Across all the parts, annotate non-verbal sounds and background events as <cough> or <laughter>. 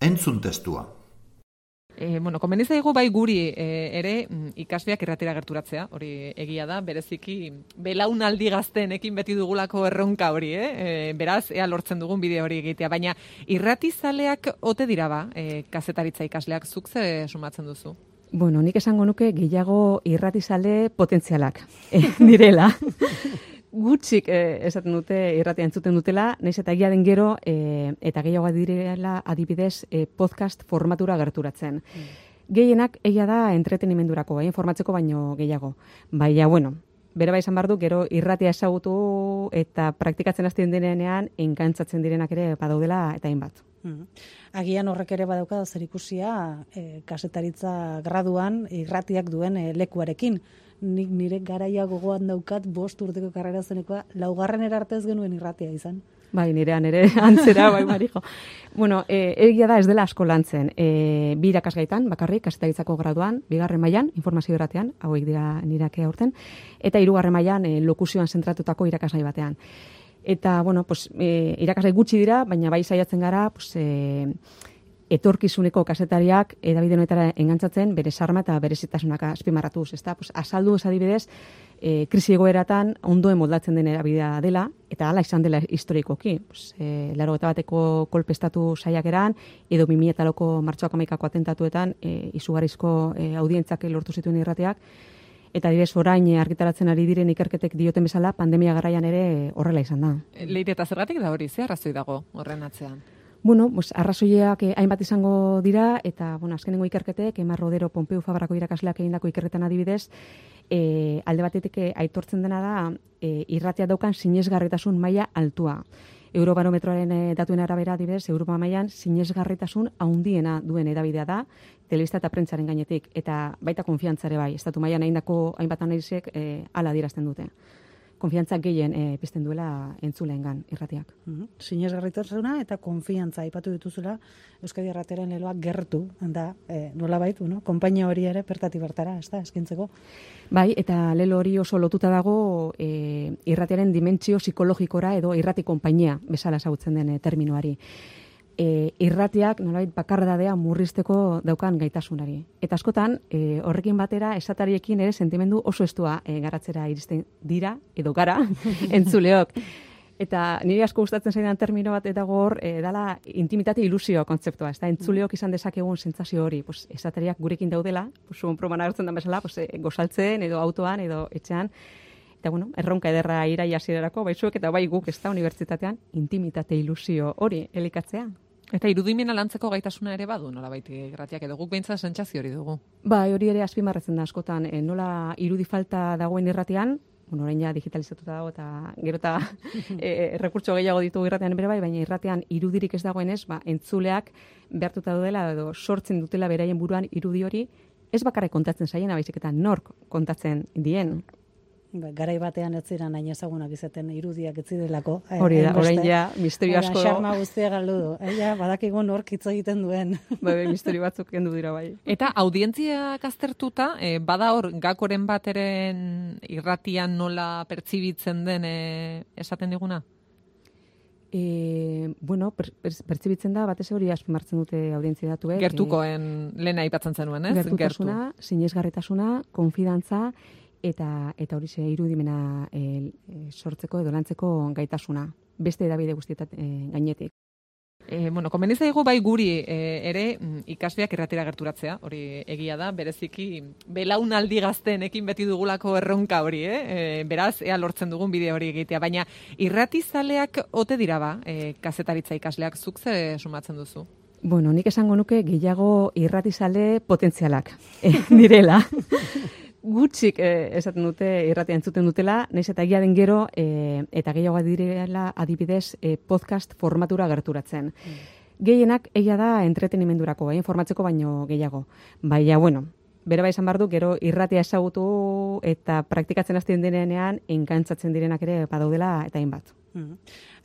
Entzun testua. E, bueno, zaigu bai guri e, ere mm, ikasbiak erratera gerturatzea, hori egia da, bereziki belaunaldi gaztenekin beti dugulako erronka hori, eh? E, beraz, ea lortzen dugun bideo hori egitea, baina irratizaleak ote dira ba, e, kazetaritza ikasleak zuk ze sumatzen duzu? Bueno, nik esango nuke gehiago irratizale potentzialak e, <laughs> direla. <laughs> gutxik eh, esaten dute irratia entzuten dutela, naiz eta egia den gero eh, eta gehiago direla adibidez eh, podcast formatura gerturatzen. Mm. Gehienak egia da entretenimendurako, bai, informatzeko baino gehiago. Baina, bueno, bere bai izan bardu, gero irratia esagutu eta praktikatzen hastien denean enkantzatzen direnak ere badaudela eta hainbat. Mm. Agian horrek ere badauka zer ikusia e, kasetaritza graduan irratiak duen e, lekuarekin nik nire garaia gogoan daukat bost urteko karrera zenekoa, laugarren erartez genuen irratia izan. Bai, nirean ere <laughs> antzera, bai, marijo. bueno, e, egia da ez dela asko lantzen. E, bi irakasgaitan, bakarrik, kasetaritzako graduan, bigarren mailan informazio eratean, hauek dira nirakea urten, eta hirugarren mailan e, lokusioan zentratutako irakasgai batean. Eta, bueno, pues, e, irakasgai gutxi dira, baina bai saiatzen gara, pues, e, etorkizuneko kasetariak edabide honetara engantzatzen bere sarma eta bere zitasunak azpimarratuz, ezta? Pues, azaldu ez adibidez, e, krisi egoeratan ondoen moldatzen den erabidea dela, eta hala izan dela historikoki. Pues, e, laro eta bateko kolpestatu saiak eran, edo mimi eta loko martxoak amaikako atentatuetan, e, izugarizko e, audientzak lortu zituen irrateak, Eta adibidez orain argitaratzen ari diren ikerketek dioten bezala pandemia garaian ere horrela izan da. Leire eta zergatik da hori, ze arrazoi dago horren atzean? Bueno, pues arrazoiak eh, hainbat izango dira eta bueno, azkenengo ikerketek Emar Rodero Pompeu Fabrako irakasleak egindako ikerketan adibidez, e, alde batetik eh, aitortzen dena da e, irratia daukan sinesgarritasun maila altua. Eurobarometroaren datuen arabera adibidez, Europa mailan sinesgarritasun handiena duen edabidea da, telebista eta prentzaren gainetik eta baita konfiantzare bai, estatu mailan egindako hainbat analizek e, hala dirazten dute konfiantza gehien e, pizten duela entzuleengan irratiak. Mm -hmm. eta konfiantza aipatu dituzula Euskadi Errateren leloak gertu da e, nolabait, bueno, konpainia hori ere pertati bertara, ezta, eskintzeko. Bai, eta lelo hori oso lotuta dago e, irratiaren dimentsio psikologikora edo irrati konpainia bezala ezagutzen den e, terminoari e, irratiak nolabait bakardadea murrizteko daukan gaitasunari. Eta askotan, e, horrekin batera, esatariekin ere sentimendu oso estua e, garatzera iristen dira, edo gara, <laughs> entzuleok. Eta nire asko gustatzen zaidan termino bat eta gor, e, dala intimitate ilusio kontzeptua. Ez da, entzuleok izan dezakegun sentsazio hori, pues, esatariak gurekin daudela, pues, un proman agertzen da bezala, pues, e, gozaltzen, edo autoan, edo etxean, Eta, bueno, erronka ederra iraia zirerako, bai zuek eta bai guk ez da unibertsitatean intimitate ilusio hori elikatzea. Eta irudimena lantzeko gaitasuna ere badu, nola baiti gratiak edo guk behintzen sentsazio hori dugu. Ba, hori ere azpimarretzen da askotan, e, nola irudi falta dagoen irratian, bueno, orain ja digitalizatuta dago eta gero eta <laughs> e, rekurtso gehiago ditu irratean bere bai, baina irratean irudirik ez dagoenez, ba, entzuleak behartuta dela edo sortzen dutela beraien buruan irudi hori ez bakarrik kontatzen zaiena, baizik eta nork kontatzen dien. Ba, garai batean ez ziren hain ezagunak izaten irudiak ez zidelako. eh, Hori da, orain ja, misterio asko. Xarma guztia galdu du. Eh, ja, badakigu nork hitz egiten duen. <laughs> Bai, bai, misterio batzuk kendu dira bai. Eta audientziak aztertuta, e, bada hor gakoren bateren irratian nola pertsibitzen den e, esaten diguna? E, bueno, per, per, pertsibitzen da, batez hori azpimartzen dute audientzia datuek. Gertukoen lehena aipatzen zenuen, ez? gertutasuna, sinesgarritasuna, konfidantza eta eta hori ze irudimena e, sortzeko edo lantzeko gaitasuna. Beste edabide guztietat e, gainetik. E, bueno, komeni zaigu bai guri e, ere mm, ikasleak irratira gerturatzea, hori egia da, bereziki belaunaldi gazteenekin beti dugulako erronka hori, eh? E, beraz, ea lortzen dugun bideo hori egitea, baina irratizaleak ote dira ba, e, kazetaritza ikasleak zuk ze sumatzen duzu? Bueno, nik esango nuke gehiago irratizale potentzialak eh, <laughs> direla. <laughs> Gutxik eh, esaten dute irratia entzuten dutela, naiz eta egia den gero eh, eta gehiago direla adibidez eh, podcast formatura gerturatzen. Gehienak egia da entretenimendurako, eh, informatzeko baino gehiago. Baina, bueno, bere bai esan behar du, gero irratia ezagutu eta praktikatzen hasten denean enkantzatzen direnak ere badaudela eta hainbat. Mhm.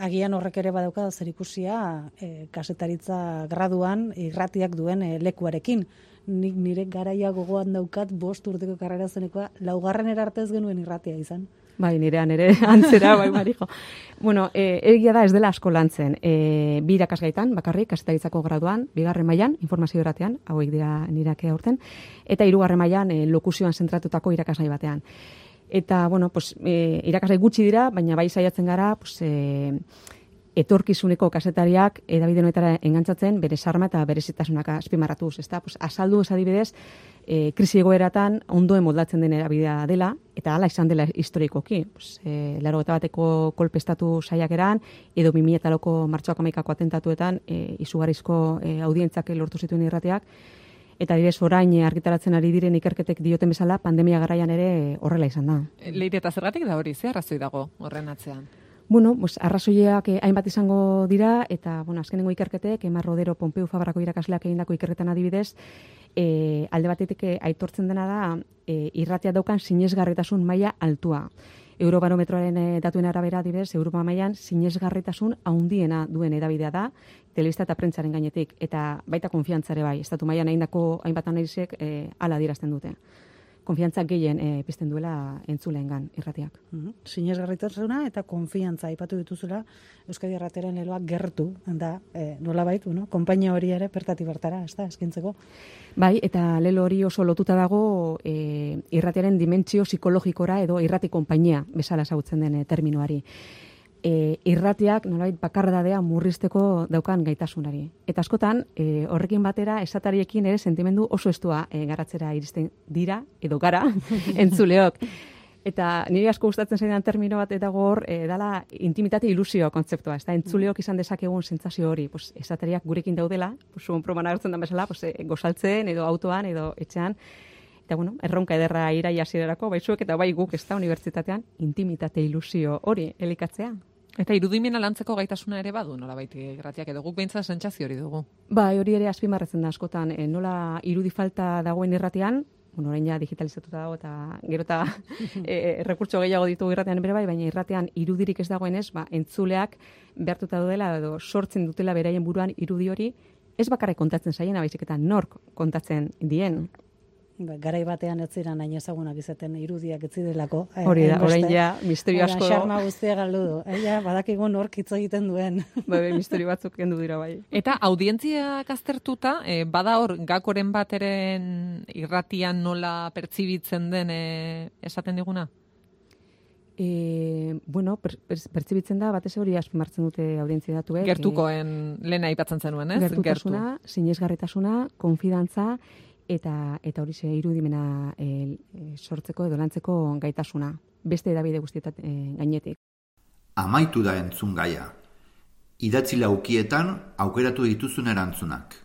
Agian horrek ere badauka zer ikusia e, kasetaritza graduan irratiak duen e, lekuarekin. Nik nire garaia gogoan daukat bost urteko karrera zenekoa, laugarren arte ez genuen irratia izan. Bai, nirean ere <laughs> antzera, bai, marijo. Bueno, e, egia da ez dela asko lantzen. E, bi irakasgaitan, bakarrik, kasetaritzako graduan, bigarren mailan, informazio eratean, hauek dira nirakea urten, eta hirugarren mailan e, lokuzioan zentratutako irakasgai batean. Eta, bueno, pues, e, irakasgai gutxi dira, baina bai saiatzen gara, pues, e, etorkizuneko kasetariak edabide honetara engantzatzen bere sarma eta berezitasunak azpimarratuz, ezta? Pues azaldu ez adibidez, e, krisi egoeratan ondoen moldatzen den erabidea dela eta hala izan dela historikoki. Pues e, 80 bateko kolpestatu saiakeran edo 2000 martxoak 11ko atentatuetan e, izugarrizko e, audientzak lortu zituen irrateak eta adibidez orain argitaratzen ari diren ikerketek dioten bezala pandemia garaian ere horrela izan da. Leire eta zergatik da hori, ze arrazoi dago horren atzean? Bueno, pues arrazoiak eh, hainbat izango dira eta bueno, azkenengo ikerketek Emar Rodero Pompeu Fabrako irakasleak egindako ikerketan adibidez, eh, alde batetik eh, aitortzen dena da eh, irratia daukan sinesgarritasun maila altua. Eurobarometroaren datuen arabera adibidez, Europa mailan sinesgarritasun handiena duen edabidea da, telebista eta prentsaren gainetik eta baita konfiantzare bai, estatu mailan egindako hainbat analizek eh, hala dirazten dute. Konfiantza gehien eh, pizten duela entzuleengan irratiak. Mhm. Sinesgarritasuna eta konfiantza aipatu dituzula Euskadi Errateren leloak gertu da e, nolabait, bueno, konpainia hori ere pertati bertara, ezta, eskintzeko. Bai, eta lelo hori oso lotuta dago e, irratiaren dimentsio psikologikora edo irrati konpainia bezala ezagutzen den e, terminoari. E, irratiak nolabait bakardadea murrizteko daukan gaitasunari. Eta askotan, e, horrekin batera esatariekin ere sentimendu oso estua e, garatzera iristen dira edo gara <laughs> entzuleok. Eta nire asko gustatzen zaidan termino bat eta hor e, dala intimitate ilusio kontzeptua, ez da entzuleok izan dezakegun sentsazio hori, pues, esatariak gurekin daudela, pues, zuen proban agertzen da bezala, pues, e, gozaltzen edo autoan edo etxean, eta bueno, erronka ederra irai hasierarako bai zuek eta bai guk ez da unibertsitatean intimitate ilusio hori elikatzea. Eta irudimena lantzeko gaitasuna ere badu, nola baiti gratiak edo guk behintzat sentsazio hori dugu. Bai, hori ere azpimarratzen da askotan, e, nola irudi falta dagoen irratian, bueno, orain ja digitalizatuta dago eta gero eta <laughs> e, rekurtso gehiago ditugu irratean bere bai, baina irratean irudirik ez dagoenez, ba, entzuleak behartuta dudela edo sortzen dutela beraien buruan irudi hori, ez bakarrik kontatzen zaiena, baizik eta nork kontatzen dien. Ba, garai batean ez ziren hain ezagunak izaten irudiak ez zidelako. eh, Hori da, orain ja misterio asko, Xarma guztia galdu du. Eh, ja, badakigu nork hitz egiten duen. <laughs> bai, bai, misterio batzuk kendu dira bai. Eta audientziak aztertuta, e, bada hor gakoren bateren irratian nola pertsibitzen den e, esaten diguna? E, bueno, per, per, pertsibitzen da, batez hori azpimartzen dute audientzia datuek. Gertukoen lehena aipatzen zenuen, ez? gertutasuna, sinesgarritasuna, konfidantza eta eta hori ze irudimena e, sortzeko edo lantzeko gaitasuna. Beste edabide guztietat e, gainetik. Amaitu da entzun gaia. Idatzi laukietan aukeratu dituzun erantzunak.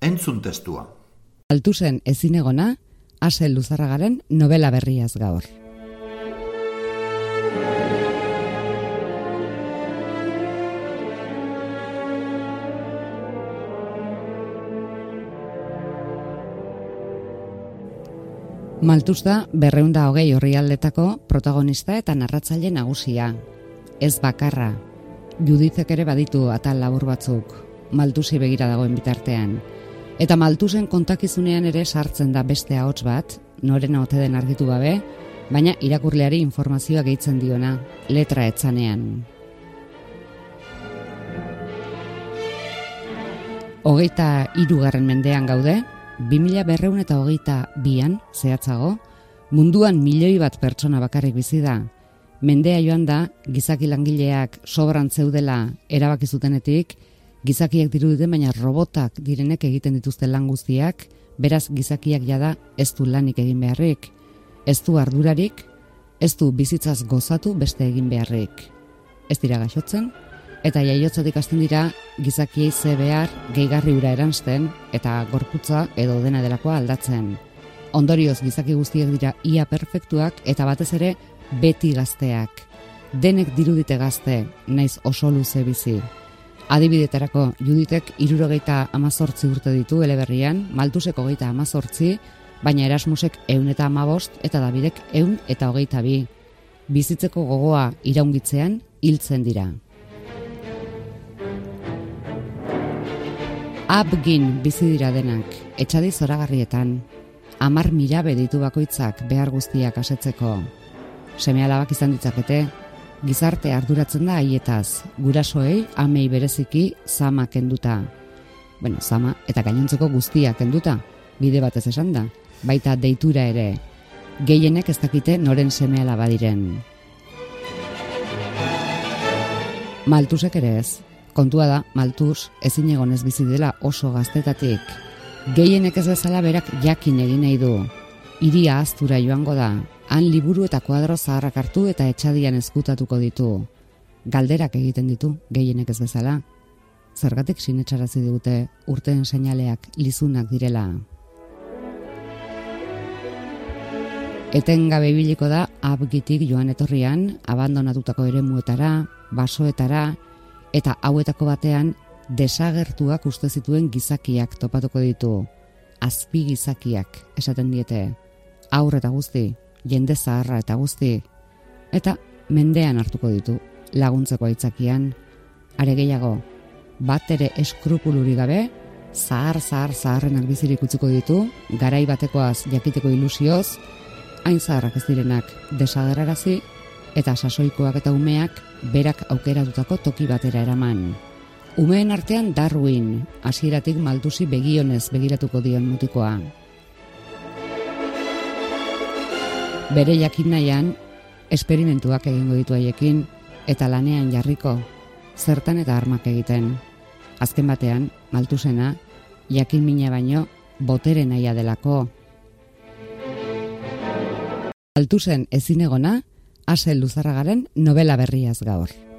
Entzun testua. Altuzen ezinegona, Asel Luzarragaren novela berriaz gaur. Maltusta berreunda hogei horri aldetako protagonista eta narratzaile nagusia. Ez bakarra, Judizek ere baditu atal labur batzuk, Maltusi begira dagoen bitartean. Eta Maltusen kontakizunean ere sartzen da beste ahots bat, noren ote den argitu gabe, baina irakurleari informazioa gehitzen diona, letra etzanean. Hogeita irugarren mendean gaude, 2000 berreun eta hogeita bian, zehatzago, munduan milioi bat pertsona bakarrik bizi da. Mendea joan da, gizaki langileak sobran zeudela erabaki zutenetik, gizakiak dirudite baina robotak direnek egiten dituzte lan guztiak, beraz gizakiak jada ez du lanik egin beharrik, ez du ardurarik, ez du bizitzaz gozatu beste egin beharrik. Ez dira gaixotzen, eta jaiotzatik hasten dira gizakiei ze behar gehigarri ura eransten eta gorputza edo dena delakoa aldatzen. Ondorioz gizaki guztiak dira ia perfektuak eta batez ere beti gazteak. Denek dirudite gazte, naiz oso luze bizi. Adibidetarako juditek irurogeita amazortzi urte ditu eleberrian, maltuseko geita amazortzi, baina erasmusek eun eta amabost eta Davidek eun eta hogeita bi. Bizitzeko gogoa iraungitzean hiltzen dira. Abgin bizi dira denak, etxadi zoragarrietan, amar mirabe ditu bakoitzak behar guztiak asetzeko. Seme alabak izan ditzakete, gizarte arduratzen da haietaz, gurasoei amei bereziki zama kenduta. Bueno, zama eta gainontzeko guztia kenduta, bide batez esan da, baita deitura ere, gehienek ez dakite noren semeala badiren. Maltusek ere ez, kontua da, Maltus ezin egonez bizi dela oso gaztetatik. Gehienek ez bezala berak jakin egin nahi du. Iria aztura joango da, han liburu eta kuadro zaharrak hartu eta etxadian ezkutatuko ditu. Galderak egiten ditu, gehienek ez bezala. Zergatik sinetxarazi digute urteen seinaleak lizunak direla. Eten gabe biliko da abgitik joan etorrian, abandonatutako ere muetara, basoetara, eta hauetako batean desagertuak uste zituen gizakiak topatuko ditu. Azpi gizakiak, esaten diete. Aurre eta guzti, jende zaharra eta guzti, eta mendean hartuko ditu laguntzeko aitzakian, are gehiago, bat ere eskrupuluri gabe, zahar, zahar, zaharrenak bizirik utziko ditu, garai batekoaz jakiteko ilusioz, hain zaharrak ez direnak desagerarazi, eta sasoikoak eta umeak berak aukeratutako toki batera eraman. Umeen artean Darwin, hasieratik maldusi begionez begiratuko dion mutikoa. Bere jakin nahian, esperimentuak egingo ditu haiekin, eta lanean jarriko, zertan eta armak egiten. Azken batean, maltusena, jakin mina baino, botere naia delako. Maltusen ezin egona, Asel Luzarragaren novela berriaz gaur.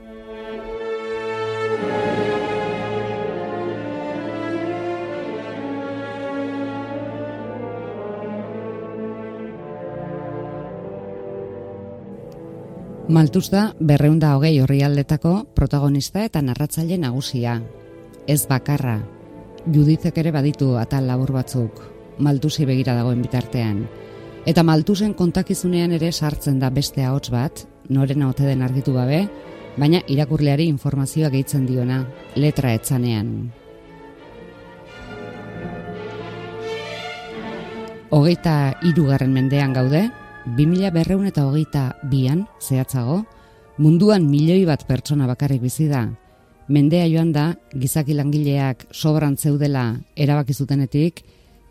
Maltuz da berreunda hogei horri aldetako protagonista eta narratzaile nagusia. Ez bakarra, judizek ere baditu atal labur batzuk, maltusi begira dagoen bitartean. Eta maltusen kontakizunean ere sartzen da beste ahots bat, noren ote den argitu gabe, baina irakurleari informazioa gehitzen diona, letra etzanean. Hogeita irugarren mendean gaude, 2000 berreun eta hogeita bian, zehatzago, munduan milioi bat pertsona bakarrik bizi da. Mendea joan da, gizaki langileak sobran zeudela erabaki zutenetik,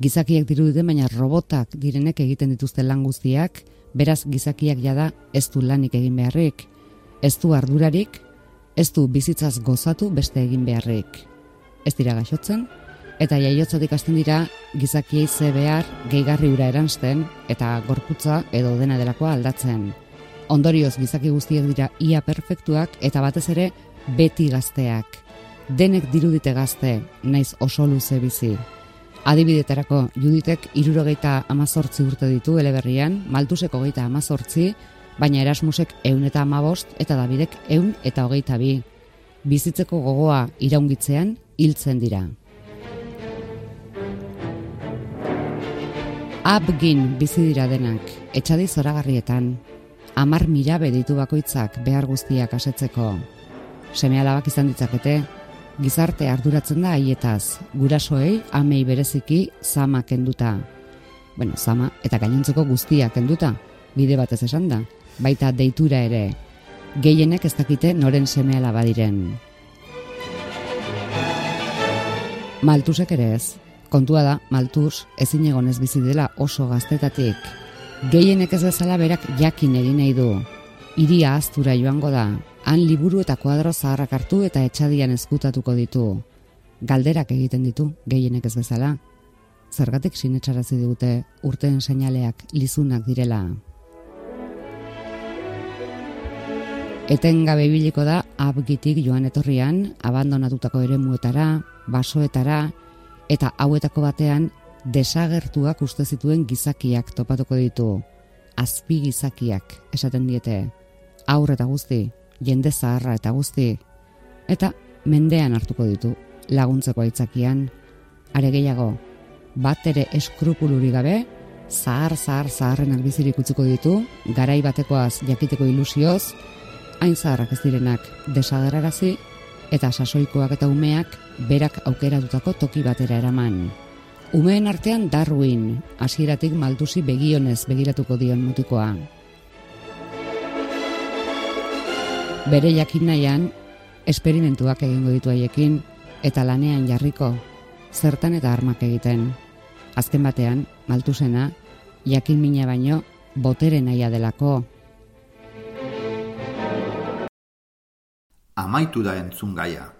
gizakiak diruditen baina robotak direnek egiten dituzte lan guztiak, beraz gizakiak jada ez du lanik egin beharrik, ez du ardurarik, ez du bizitzaz gozatu beste egin beharrik. Ez dira gaixotzen, eta jaiotzatik hasten dira gizakiei ze behar gehigarri ura eransten eta gorputza edo dena delakoa aldatzen. Ondorioz gizaki guztiek dira ia perfektuak eta batez ere beti gazteak. Denek dirudite gazte, naiz oso luze bizi. Adibidetarako juditek irurogeita amazortzi urte ditu eleberrian, maltuseko geita amazortzi, baina erasmusek eun eta amabost eta Davidek eun eta hogeita bi. Bizitzeko gogoa iraungitzean hiltzen dira. Abgin bizi dira denak, etxadi zoragarrietan, amar mirabe ditu bakoitzak behar guztiak asetzeko. Seme alabak izan ditzakete, gizarte arduratzen da haietaz, gurasoei amei bereziki zama kenduta. Bueno, zama eta gainontzeko guztia kenduta, bide batez esan da, baita deitura ere, gehienek ez dakite noren seme alaba diren. Maltusek ere ez, Kontua da, maltuz, ezin egonez bizi dela oso gaztetatik. Gehienek ez bezala berak jakin egin nahi du. Iria aztura joango da, han liburu eta kuadro zaharrak hartu eta etxadian ezkutatuko ditu. Galderak egiten ditu, gehienek ez bezala. Zergatik sinetxarazi dute urteen seinaleak lizunak direla. Eten gabe biliko da abgitik joan etorrian, abandonatutako ere muetara, basoetara, eta hauetako batean desagertuak uste zituen gizakiak topatuko ditu. Azpi gizakiak esaten diete. Aurre eta guzti, jende zaharra eta guzti. Eta mendean hartuko ditu laguntzeko aitzakian. Are gehiago, bat ere eskrupuluri gabe, zahar, zahar, zaharren albizirik utziko ditu, garai batekoaz jakiteko ilusioz, hain zaharrak ez direnak desagerarazi, eta sasoikoak eta umeak berak aukeratutako toki batera eraman. Umeen artean Darwin, hasieratik malduzi begionez begiratuko dion mutikoa. Bere jakin nahian, esperimentuak egingo ditu haiekin, eta lanean jarriko, zertan eta armak egiten. Azken batean, maltuzena, jakin mina baino, botere naia delako. Amaitu da entzun gaia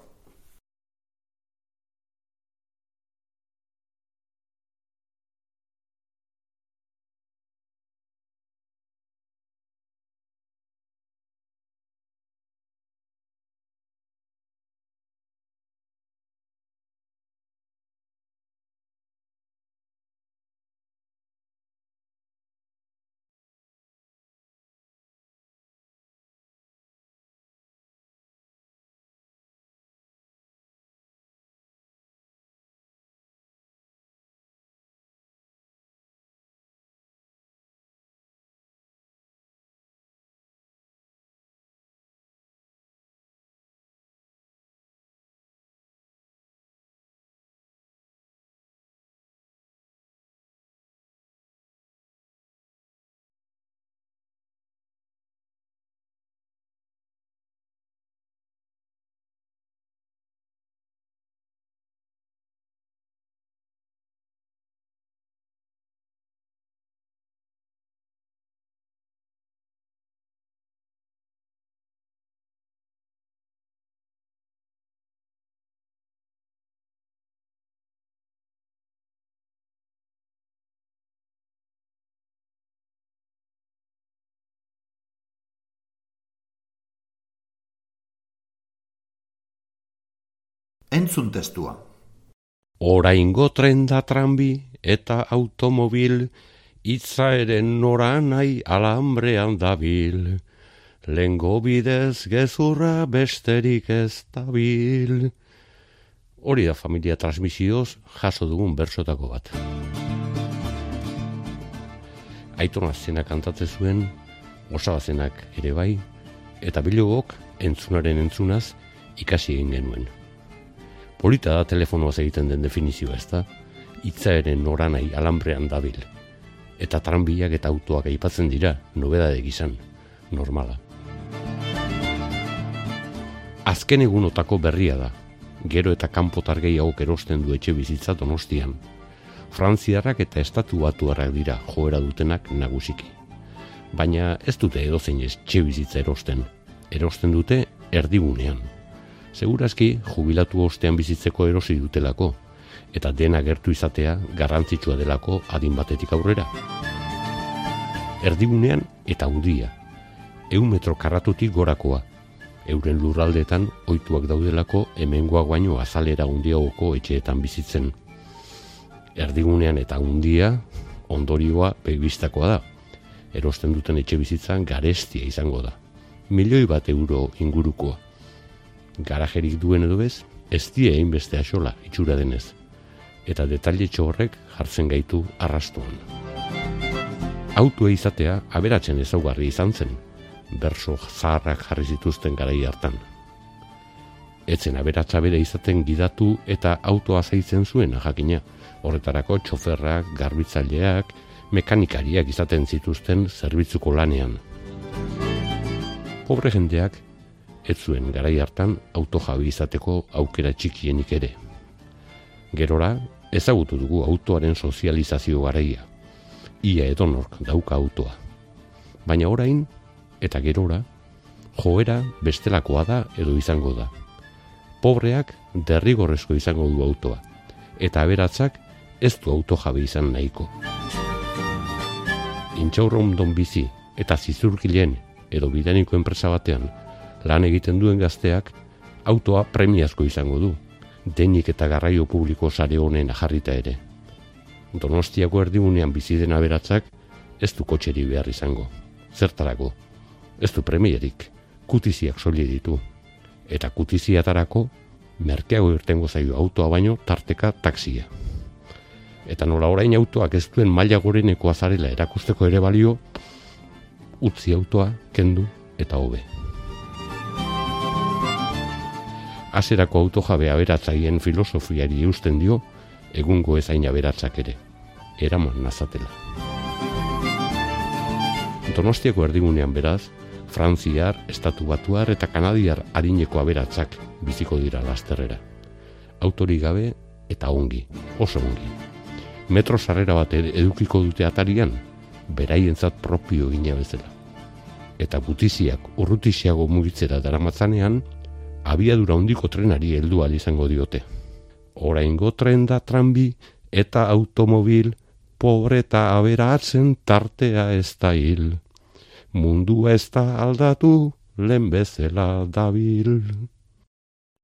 Entzun testua. Oraingo tren da tranbi eta automobil, itzaeren nora nahi alambrean dabil. Lengo bidez gezurra besterik ez dabil. Hori da familia transmisioz jaso dugun bersotako bat. Aiton azena kantatze zuen, osabazenak ere bai, eta bilogok entzunaren entzunaz ikasi egin genuen. Polita da telefonoaz egiten den definizioa ez da, itzaeren noranai alambrean dabil. Eta tranbiak eta autoak aipatzen dira, nobedade gizan, normala. Azken egunotako berria da, gero eta kanpotar gehiago erosten du etxe bizitza donostian. Frantziarrak eta estatu batuarrak dira joera dutenak nagusiki. Baina ez dute edozein etxe bizitza erosten. Erosten dute erdigunean. Segurazki jubilatu ostean bizitzeko erosi dutelako, eta dena gertu izatea garrantzitsua delako adin batetik aurrera. Erdigunean eta undia, eun metro karratutik gorakoa, euren lurraldetan ohituak daudelako hemengoa baino azalera hundiagoko etxeetan bizitzen. Erdigunean eta hundia ondorioa begibistakoa da. Erosten duten etxe bizitzan garestia izango da. Milioi bat euro ingurukoa. Garajerik duen edo bez, ez die egin beste asola itxura denez. Eta detalle horrek jartzen gaitu arrastuan. Autua izatea aberatzen ezaugarri izan zen, berso zaharrak jarri zituzten garai hartan. Etzen aberatsa bere izaten gidatu eta autoa zaitzen zuen jakina, horretarako txoferrak, garbitzaileak, mekanikariak izaten zituzten zerbitzuko lanean. Pobre jendeak, ez zuen garai hartan auto jabi izateko aukera txikienik ere. Gerora, ezagutu dugu autoaren sozializazio garaia. Ia edonork dauka autoa. Baina orain, eta gerora, joera bestelakoa da edo izango da. Pobreak derrigorrezko izango du autoa, eta aberatzak ez du auto jabe izan nahiko. Intxaurron don bizi eta zizurkilen edo bidaniko enpresa batean lan egiten duen gazteak autoa premiazko izango du, denik eta garraio publiko sare honen jarrita ere. Donostiako erdigunean bizi den aberatzak ez du kotxeri behar izango. Zertarako, ez du premierik, kutiziak soli ditu. Eta kutiziatarako, merkeago irtengo zaio autoa baino tarteka taksia. Eta nola orain autoak ez duen maila goreneko azarela erakusteko ere balio, utzi autoa, kendu eta hobe. Azerako autojabe aberatzaien filosofiari eusten dio, egungo ezain aberatzak ere, eraman nazatela. Donostiako erdigunean beraz, Frantziar, Estatu Batuar eta Kanadiar adineko aberatzak biziko dira lasterrera. Autori gabe eta ongi, oso ongi. Metro sarrera bat edukiko dute atarian, beraientzat propio gina bezala. Eta gutiziak urrutixiago mugitzera daramatzanean, abiadura hondiko trenari heldu izango diote. Oraingo tren da tranbi eta automobil, pobre eta aberatzen tartea ez da hil mundu ez da aldatu, lehen bezala dabil.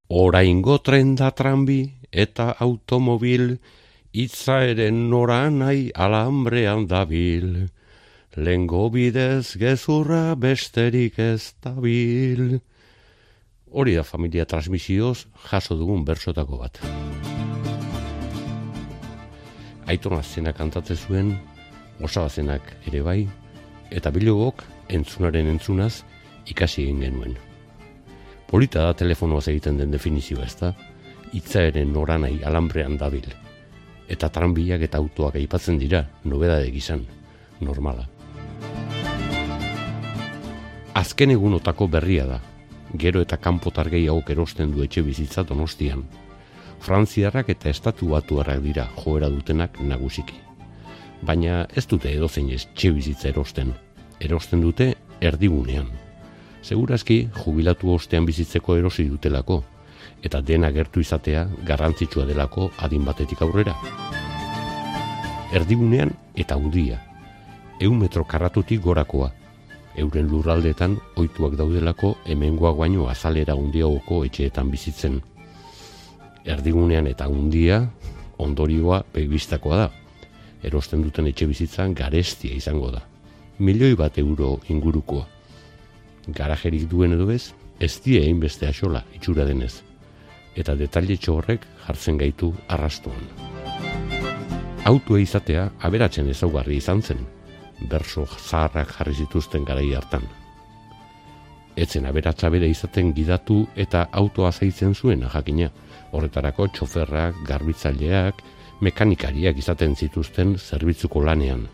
Oraingo tren da tranbi eta automobil, itzaeren nora nahi alambrean dabil. Lengo bidez gezurra besterik ez dabil. Hori da familia transmisioz jaso dugun bersotako bat. Aiton azena kantatze zuen, osabazenak ere bai, eta bilogok entzunaren entzunaz ikasi egin genuen. Polita da telefonoaz egiten den definizioa ez da, itzaeren noranai alambrean dabil. Eta tranbiak eta autoak aipatzen dira, nobedade gizan, normala. Azken egunotako berria da, gero eta kanpotar gehiago erosten du etxe bizitza donostian. Frantziarrak eta estatu batuarrak dira joera dutenak nagusiki. Baina ez dute edozein ez txe bizitza erosten, erosten dute erdigunean. Segurazki jubilatu ostean bizitzeko erosi dutelako, eta dena gertu izatea garrantzitsua delako adin batetik aurrera. Erdigunean eta udia, eun metro karratutik gorakoa, euren lurraldetan ohituak daudelako hemengoa baino azalera hundiagoko etxeetan bizitzen. Erdigunean eta undia ondorioa begibistakoa da. Erosten duten etxe bizitzan garestia izango da. Milioi bat euro ingurukoa. Garajerik duen edo ez, ez die egin beste asola itxura denez. Eta detalle horrek jartzen gaitu arrastuan. Autua izatea aberatzen ezaugarri izan zen, berso zaharrak jarri zituzten garai hartan. Etzen aberatza bere izaten gidatu eta autoa zaitzen zuen jakina, horretarako txoferrak, garbitzaileak, mekanikariak izaten zituzten zerbitzuko lanean.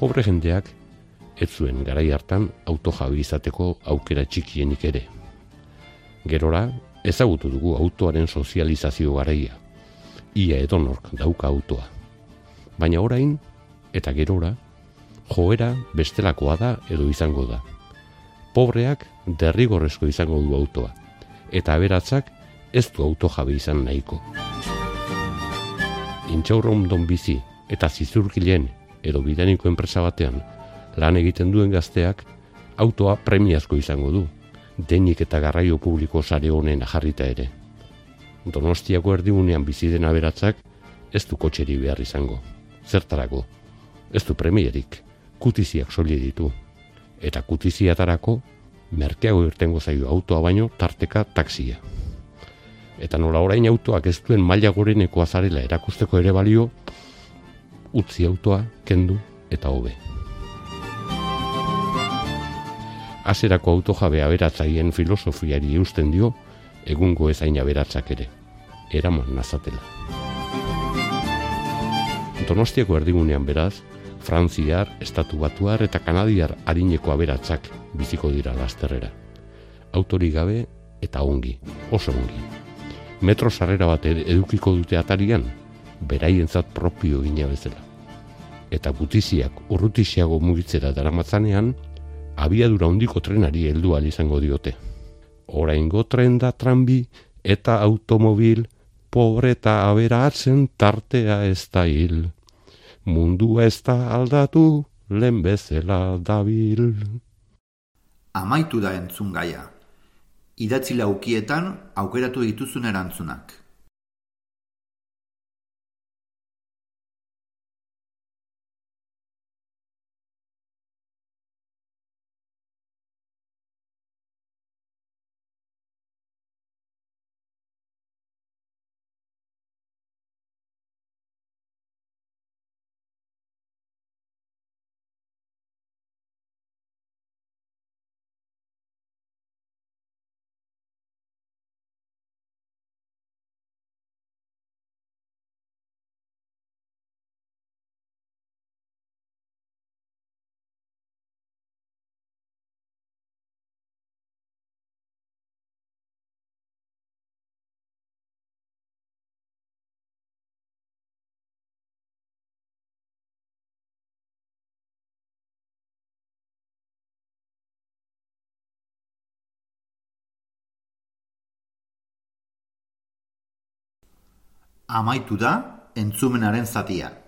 Pobre jendeak, ez zuen garai hartan auto jabi izateko aukera txikienik ere. Gerora, ezagutu dugu autoaren sozializazio garaia. Ia edonork dauka autoa. Baina orain, eta gerora, joera bestelakoa da edo izango da. Pobreak derrigorrezko izango du autoa, eta aberatzak ez du auto jabe izan nahiko. Intxaurrondon bizi eta zizurkilen edo bidaniko enpresa batean lan egiten duen gazteak autoa premiazko izango du, denik eta garraio publiko sare honen jarrita ere. Donostiako erdigunean bizi den aberatzak ez du kotxeri behar izango. Zertarako, ez du premierik, kutiziak soli ditu. Eta kutiziatarako, merkeago irtengo zaio autoa baino tarteka taksia. Eta nola orain autoak ez duen maila goreneko azarela erakusteko ere balio, utzi autoa, kendu eta hobe. Aserako autojabe aberatzaien filosofiari eusten dio, egungo ezain aberatzak ere. Eraman nazatela. Donostiako erdigunean beraz, Frantziar, Estatu Batuar eta Kanadiar harineko aberatzak biziko dira lasterrera. Autori gabe eta ongi, oso ongi. Metro sarrera bat edukiko dute atarian, beraientzat propio gina bezala. Eta gutiziak urrutixiago mugitzera daramatzanean, abiadura hondiko trenari heldu izango diote. Oraingo tren da tranbi eta automobil, pobre eta aberatzen tartea ez da hil mundu ez da aldatu, lehen bezala dabil. Amaitu da entzun gaia. Idatzi laukietan aukeratu dituzun erantzunak. Amaitu da entzumenaren zatia.